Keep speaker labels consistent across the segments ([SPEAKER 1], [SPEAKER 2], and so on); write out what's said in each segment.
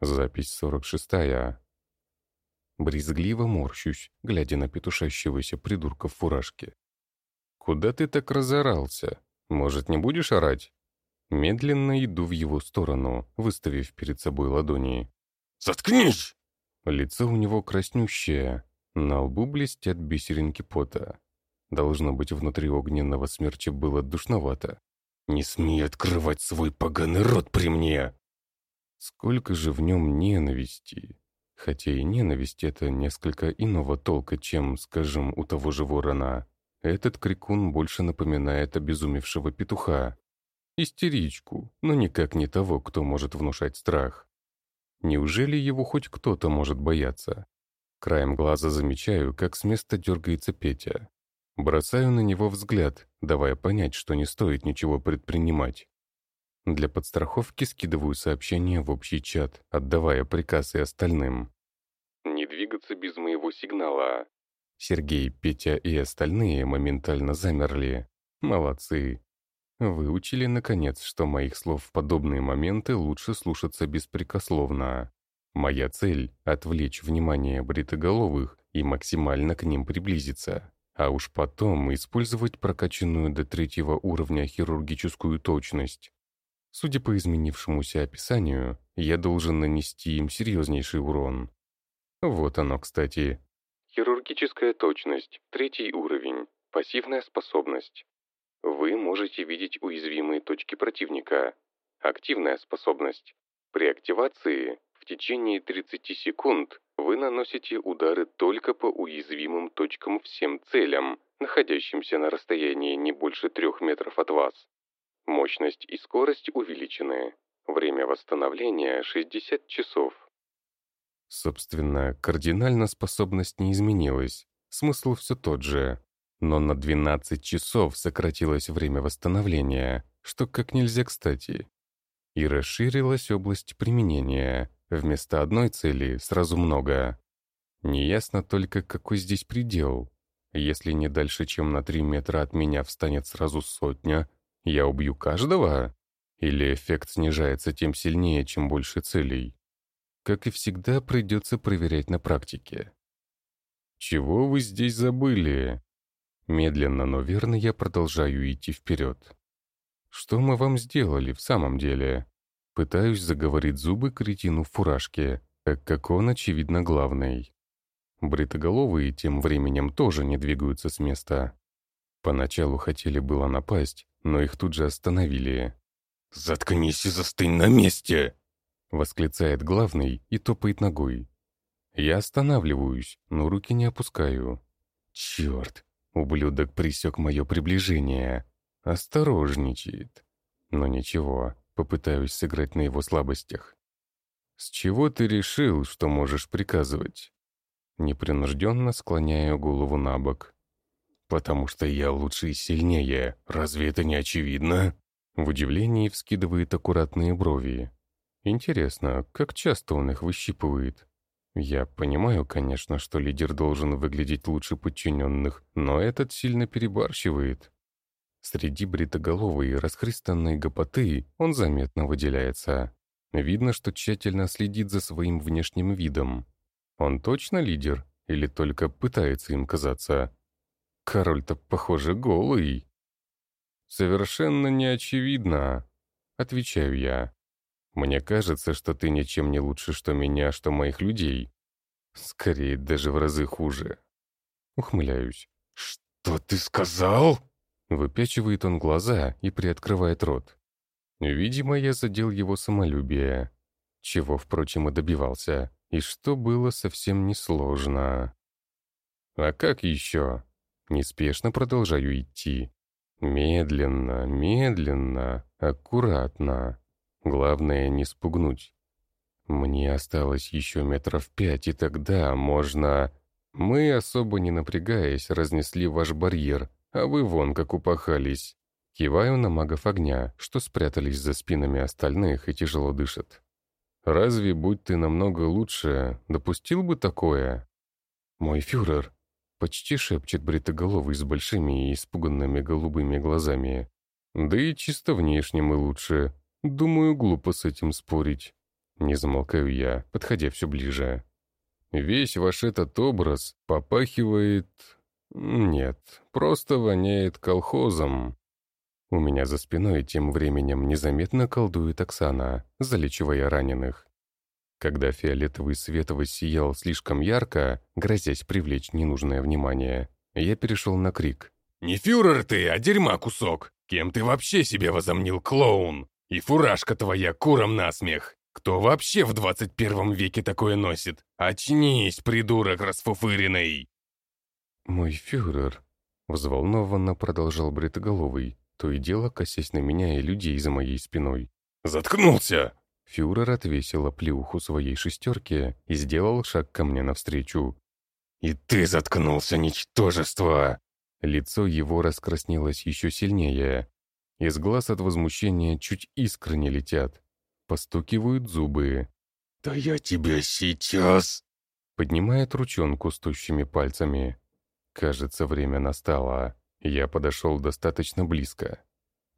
[SPEAKER 1] Запись 46-я. Брезгливо морщусь, глядя на петушащегося придурка в фуражке. «Куда ты так разорался? Может, не будешь орать?» Медленно иду в его сторону, выставив перед собой ладони.
[SPEAKER 2] «Заткнись!»
[SPEAKER 1] Лицо у него краснющее, на лбу блестят бисеринки пота. Должно быть, внутри огненного смерча было душновато.
[SPEAKER 2] «Не смей открывать свой поганый рот при мне!»
[SPEAKER 1] Сколько же в нем ненависти. Хотя и ненависть — это несколько иного толка, чем, скажем, у того же ворона. Этот крикун больше напоминает обезумевшего петуха. Истеричку, но никак не того, кто может внушать страх. Неужели его хоть кто-то может бояться? Краем глаза замечаю, как с места дергается Петя. Бросаю на него взгляд, давая понять, что не стоит ничего предпринимать. Для подстраховки скидываю сообщение в общий чат, отдавая приказ и остальным. «Не двигаться без моего сигнала». Сергей, Петя и остальные моментально замерли. Молодцы. Выучили, наконец, что моих слов в подобные моменты лучше слушаться беспрекословно. Моя цель — отвлечь внимание бритоголовых и максимально к ним приблизиться, а уж потом использовать прокачанную до третьего уровня хирургическую точность. Судя по изменившемуся описанию, я должен нанести им серьезнейший урон. Вот оно, кстати. Хирургическая точность, третий уровень, пассивная способность. Вы можете видеть уязвимые точки противника. Активная способность. При активации в течение 30 секунд вы наносите удары только по уязвимым точкам всем целям, находящимся на расстоянии не больше трех метров от вас. Мощность и скорость увеличены. Время восстановления 60 часов. Собственно, кардинально способность не изменилась. Смысл все тот же. Но на 12 часов сократилось время восстановления, что как нельзя кстати. И расширилась область применения. Вместо одной цели сразу много. Неясно только, какой здесь предел. Если не дальше, чем на 3 метра от меня встанет сразу сотня, я убью каждого? Или эффект снижается тем сильнее, чем больше целей? Как и всегда, придется проверять на практике. «Чего вы здесь забыли?» Медленно, но верно я продолжаю идти вперед. «Что мы вам сделали в самом деле?» Пытаюсь заговорить зубы кретину в фуражке, так как он, очевидно, главный. Бритоголовые тем временем тоже не двигаются с места. Поначалу хотели было напасть, но их тут же остановили.
[SPEAKER 2] «Заткнись и застынь на месте!»
[SPEAKER 1] — восклицает главный и топает ногой. Я останавливаюсь, но руки не опускаю. Черт, ублюдок присек мое приближение. Осторожничает. Но ничего, попытаюсь сыграть на его слабостях. «С чего ты решил, что можешь приказывать?» Непринужденно склоняю голову на бок.
[SPEAKER 2] «Потому что я лучше и сильнее. Разве это не очевидно?»
[SPEAKER 1] В удивлении вскидывает аккуратные брови. Интересно, как часто он их выщипывает? Я понимаю, конечно, что лидер должен выглядеть лучше подчиненных, но этот сильно перебарщивает. Среди бритоголовой и расхристанной гопоты он заметно выделяется. Видно, что тщательно следит за своим внешним видом. Он точно лидер или только пытается им казаться? Король-то, похоже, голый. Совершенно не очевидно, отвечаю я. Мне кажется, что ты ничем не лучше, что меня, что моих людей. Скорее, даже в разы хуже. Ухмыляюсь.
[SPEAKER 2] «Что ты сказал?»
[SPEAKER 1] Выпячивает он глаза и приоткрывает рот. Видимо, я задел его самолюбие, чего, впрочем, и добивался, и что было совсем несложно. А как еще? Неспешно продолжаю идти. Медленно, медленно, аккуратно. Главное не спугнуть. Мне осталось еще метров пять, и тогда можно... Мы, особо не напрягаясь, разнесли ваш барьер, а вы вон как упахались. Киваю на магов огня, что спрятались за спинами остальных и тяжело дышат. Разве, будь ты намного лучше, допустил бы такое? Мой фюрер, Почти шепчет бритоголовый с большими и испуганными голубыми глазами. Да и чисто внешне мы лучше. Думаю, глупо с этим спорить. Не замолкаю я, подходя все ближе. Весь ваш этот образ попахивает... Нет, просто воняет колхозом. У меня за спиной тем временем незаметно колдует Оксана, залечивая раненых. Когда фиолетовый свет воссиял слишком ярко, грозясь привлечь ненужное внимание, я перешел на крик.
[SPEAKER 2] «Не фюрер ты, а дерьма кусок! Кем ты вообще себе возомнил, клоун? И фуражка твоя куром насмех! Кто вообще в 21 веке такое носит? Очнись, придурок расфуфыренный!»
[SPEAKER 1] «Мой фюрер», — взволнованно продолжал Бритоголовый, то и дело косясь на меня и людей за моей спиной.
[SPEAKER 2] «Заткнулся!»
[SPEAKER 1] Фюрер отвесил оплеуху своей шестерке и сделал шаг ко мне навстречу.
[SPEAKER 2] «И ты заткнулся, ничтожество!»
[SPEAKER 1] Лицо его раскраснелось еще сильнее. Из глаз от возмущения чуть искры не летят. Постукивают зубы.
[SPEAKER 2] «Да я тебя сейчас...»
[SPEAKER 1] Поднимает ручонку с тущими пальцами. Кажется, время настало. Я подошел достаточно близко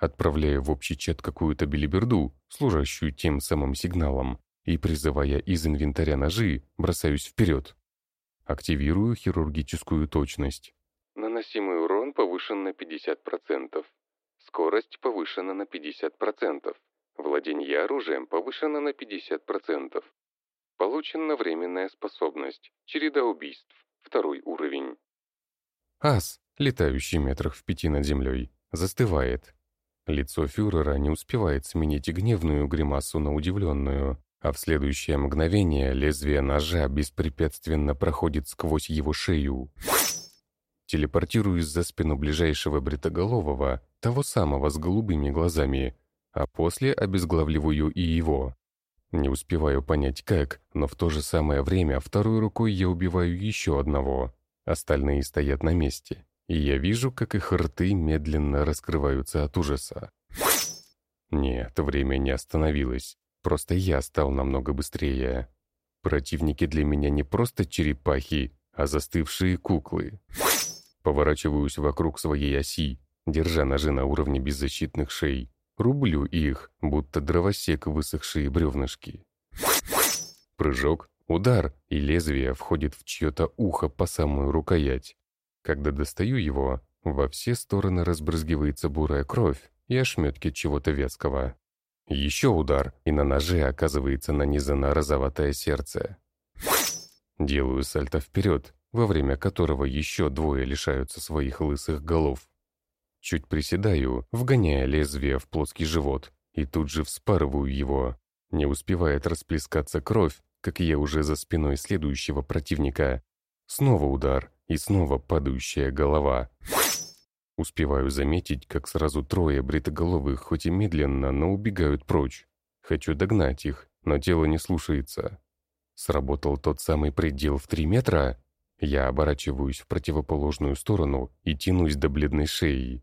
[SPEAKER 1] отправляя в общий чат какую-то белиберду, служащую тем самым сигналом, и, призывая из инвентаря ножи, бросаюсь вперед. Активирую хирургическую точность. Наносимый урон повышен на 50%. Скорость повышена на 50%. Владение оружием повышено на 50%. Получена временная способность. Череда убийств. Второй уровень. Ас, летающий метрах в пяти над землей, застывает, Лицо фюрера не успевает сменить гневную гримасу на удивленную, а в следующее мгновение лезвие ножа беспрепятственно проходит сквозь его шею. Телепортируюсь за спину ближайшего бритоголового, того самого с голубыми глазами, а после обезглавливаю и его. Не успеваю понять как, но в то же самое время второй рукой я убиваю еще одного. Остальные стоят на месте и я вижу, как их рты медленно раскрываются от ужаса. Нет, время не остановилось. Просто я стал намного быстрее. Противники для меня не просто черепахи, а застывшие куклы. Поворачиваюсь вокруг своей оси, держа ножи на уровне беззащитных шей. Рублю их, будто дровосек высохшие бревнышки. Прыжок, удар, и лезвие входит в чье-то ухо по самую рукоять. Когда достаю его, во все стороны разбрызгивается бурая кровь и ошметки чего-то веского. Еще удар, и на ноже оказывается нанизано розоватое сердце. Делаю сальто вперед, во время которого еще двое лишаются своих лысых голов. Чуть приседаю, вгоняя лезвие в плоский живот, и тут же вспарываю его. Не успевает расплескаться кровь, как я уже за спиной следующего противника. Снова удар, и снова падающая голова. Успеваю заметить, как сразу трое бритоголовых, хоть и медленно, но убегают прочь. Хочу догнать их, но тело не слушается. Сработал тот самый предел в три метра? Я оборачиваюсь в противоположную сторону и тянусь до бледной шеи.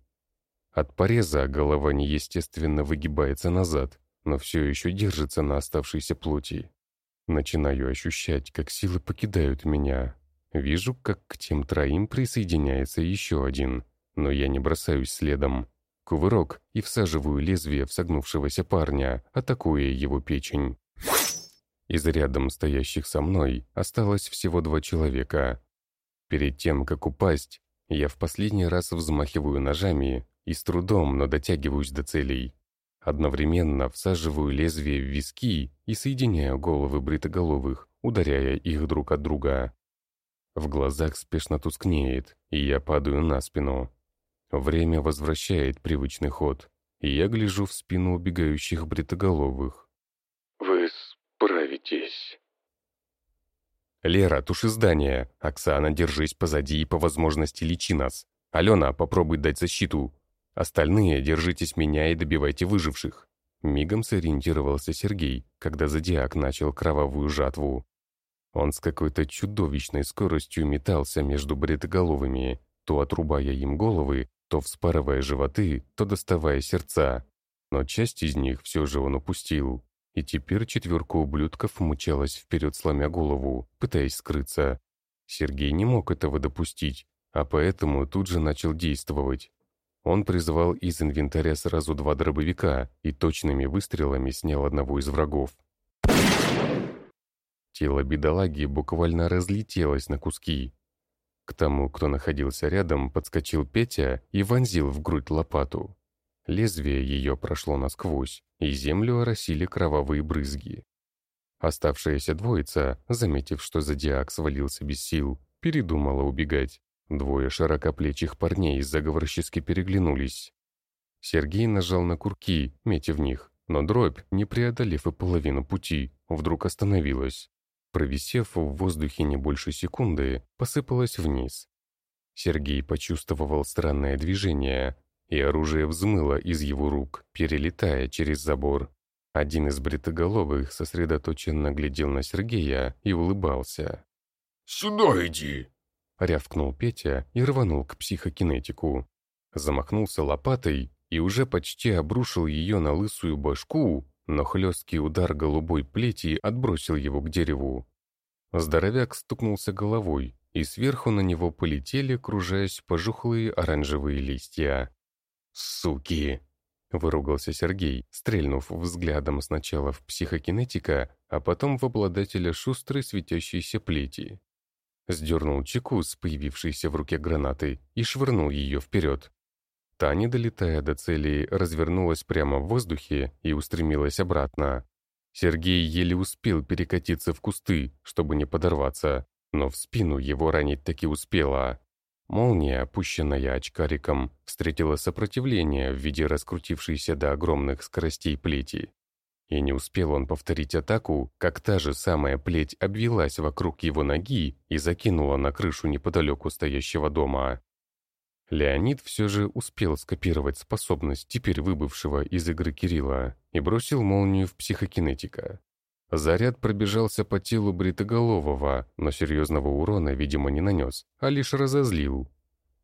[SPEAKER 1] От пореза голова неестественно выгибается назад, но все еще держится на оставшейся плоти. Начинаю ощущать, как силы покидают меня, Вижу, как к тем троим присоединяется еще один, но я не бросаюсь следом. Кувырок и всаживаю лезвие в согнувшегося парня, атакуя его печень. Из рядом стоящих со мной осталось всего два человека. Перед тем, как упасть, я в последний раз взмахиваю ножами и с трудом, но дотягиваюсь до целей. Одновременно всаживаю лезвие в виски и соединяю головы бритоголовых, ударяя их друг от друга. В глазах спешно тускнеет, и я падаю на спину. Время возвращает привычный ход, и я гляжу в спину убегающих бритоголовых.
[SPEAKER 2] «Вы справитесь».
[SPEAKER 1] «Лера, туши здание. Оксана, держись позади и по возможности лечи нас. Алена, попробуй дать защиту. Остальные держитесь меня и добивайте выживших». Мигом сориентировался Сергей, когда Зодиак начал кровавую жатву. Он с какой-то чудовищной скоростью метался между бредоголовыми, то отрубая им головы, то вспарывая животы, то доставая сердца. Но часть из них все же он упустил. И теперь четверка ублюдков мчалась вперед, сломя голову, пытаясь скрыться. Сергей не мог этого допустить, а поэтому тут же начал действовать. Он призвал из инвентаря сразу два дробовика и точными выстрелами снял одного из врагов. Тело бедолаги буквально разлетелось на куски. К тому, кто находился рядом, подскочил Петя и вонзил в грудь лопату. Лезвие ее прошло насквозь, и землю оросили кровавые брызги. Оставшаяся двоица, заметив, что зодиак свалился без сил, передумала убегать. Двое широкоплечих парней заговорщически переглянулись. Сергей нажал на курки, метя в них, но дробь, не преодолев и половину пути, вдруг остановилась. Провисев в воздухе не больше секунды, посыпалась вниз. Сергей почувствовал странное движение, и оружие взмыло из его рук, перелетая через забор. Один из бритоголовых сосредоточенно глядел на Сергея и улыбался.
[SPEAKER 2] «Сюда иди!»
[SPEAKER 1] — рявкнул Петя и рванул к психокинетику. Замахнулся лопатой и уже почти обрушил ее на лысую башку, но хлесткий удар голубой плети отбросил его к дереву. Здоровяк стукнулся головой, и сверху на него полетели, кружаясь пожухлые оранжевые листья. «Суки!» — выругался Сергей, стрельнув взглядом сначала в психокинетика, а потом в обладателя шустрой светящейся плети. Сдернул чеку с появившейся в руке гранаты и швырнул ее вперед. Та, не долетая до цели, развернулась прямо в воздухе и устремилась обратно. Сергей еле успел перекатиться в кусты, чтобы не подорваться, но в спину его ранить таки успела. Молния, опущенная очкариком, встретила сопротивление в виде раскрутившейся до огромных скоростей плети. И не успел он повторить атаку, как та же самая плеть обвелась вокруг его ноги и закинула на крышу неподалеку стоящего дома. Леонид все же успел скопировать способность теперь выбывшего из игры Кирилла и бросил молнию в психокинетика. Заряд пробежался по телу Бритоголового, но серьезного урона, видимо, не нанес, а лишь разозлил.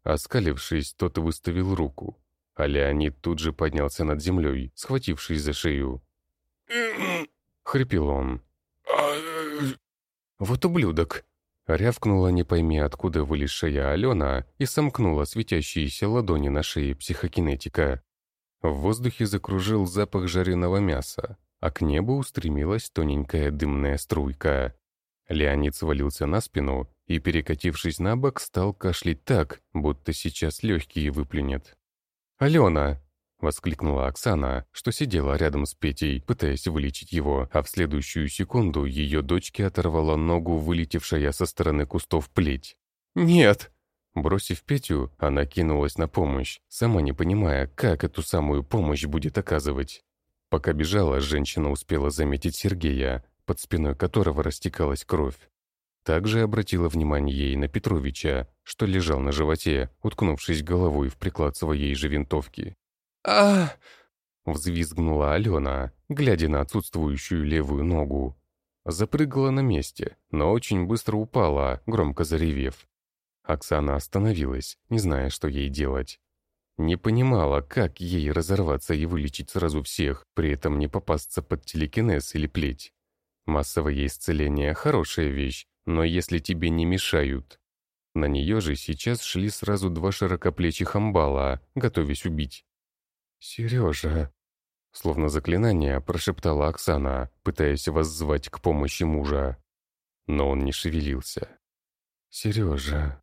[SPEAKER 1] Оскалившись, тот выставил руку, а Леонид тут же поднялся над землей, схватившись за шею. Хрипел он.
[SPEAKER 2] А,
[SPEAKER 1] «Вот ублюдок!» Рявкнула не пойми откуда вылезшая Алена и сомкнула светящиеся ладони на шее психокинетика. В воздухе закружил запах жареного мяса, а к небу устремилась тоненькая дымная струйка. Леонид свалился на спину и, перекатившись на бок, стал кашлять так, будто сейчас легкие выплюнет. «Алена!» Воскликнула Оксана, что сидела рядом с Петей, пытаясь вылечить его, а в следующую секунду ее дочке оторвала ногу, вылетевшая со стороны кустов плеть. «Нет!» Бросив Петю, она кинулась на помощь, сама не понимая, как эту самую помощь будет оказывать. Пока бежала, женщина успела заметить Сергея, под спиной которого растекалась кровь. Также обратила внимание ей на Петровича, что лежал на животе, уткнувшись головой в приклад своей же винтовки а Взвизгнула Алена, глядя на отсутствующую левую ногу. Запрыгала на месте, но очень быстро упала, громко заревев. Оксана остановилась, не зная, что ей делать. Не понимала, как ей разорваться и вылечить сразу всех, при этом не попасться под телекинез или плеть. Массовое исцеление – хорошая вещь, но если тебе не мешают. На нее же сейчас шли сразу два широкоплечих амбала, готовясь убить. «Сережа!» Словно заклинание прошептала Оксана, пытаясь воззвать к помощи мужа. Но он не шевелился. «Сережа!»